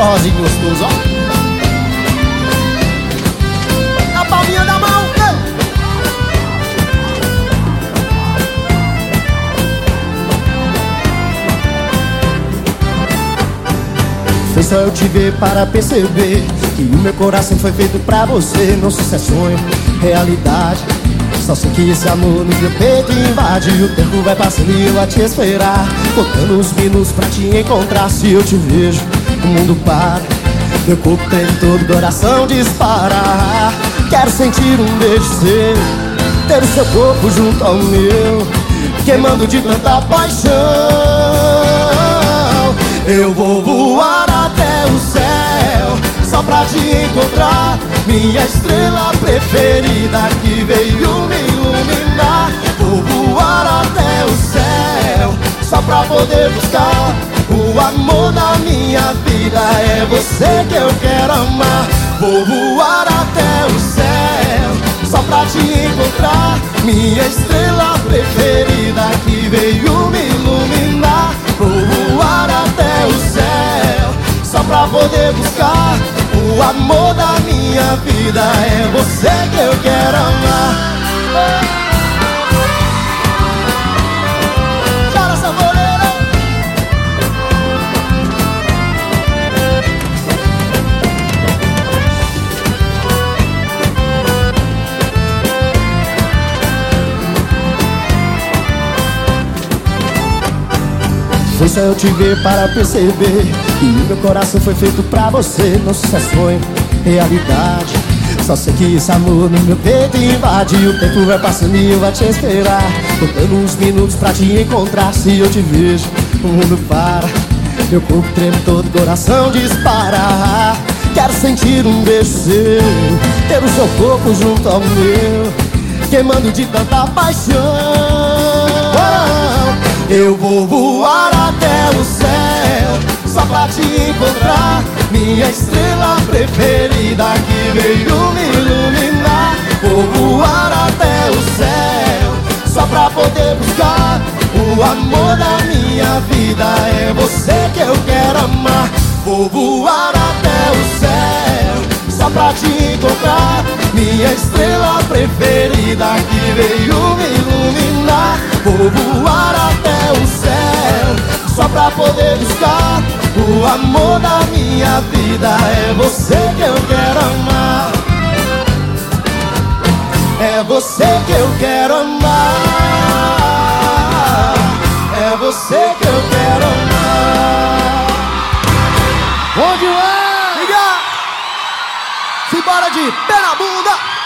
forrozinho gostoso, ó. Na palminha da mão, ei. Foi só eu te ver para perceber Que o meu coração foi feito pra você. Não sei se é sonho, realidade. Só sei que esse amor no meu peito invade. O tempo vai passando e eu vou te esperar. Contando os minutos pra te encontrar. Se eu te vejo, o mundo para. Meu corpo tem todo, coração dispara. Quero sentir um beijo seu Ter o seu corpo junto ao meu Queimando de tanta paixão. Eu vou voar até o céu Só pra te encontrar Minha estrela preferida Que veio me iluminar. Vou voar até o céu Só pra poder buscar O amor da minha vida É você que eu quero amar. Vou voar até o céu só pra te encontrar. Minha estrela preferida Que veio me iluminar. Vou voar até o céu Só pra poder buscar. O amor da minha vida É você que eu quero amar Só eu te ver para perceber o meu coração foi feito pra você. Não é sonho, realidade. Só sei que esse amor no meu peito invade. O tempo vai passando e eu vou te esperar. Contando uns minutos pra te encontrar. Se eu te vejo, o mundo para. Meu corpo treme todo, coração dispara. Quero sentir um beijo seu. Ter o seu corpo junto ao meu. Queimando de tanta paixão eu vou voar até o céu Só pra te encontrar. Minha estrela preferida Que veio me iluminar. Vou voar até o céu Só pra poder buscar. O amor da minha vida É você que eu quero amar. Vou voar até o céu Só pra te encontrar. Minha estrela preferida Que veio me iluminar. Vou voar buscar O amor da minha vida É você que eu quero amar É você que eu quero amar É você que eu quero amar Bom demais! Liga! Simbora de pé na bunda!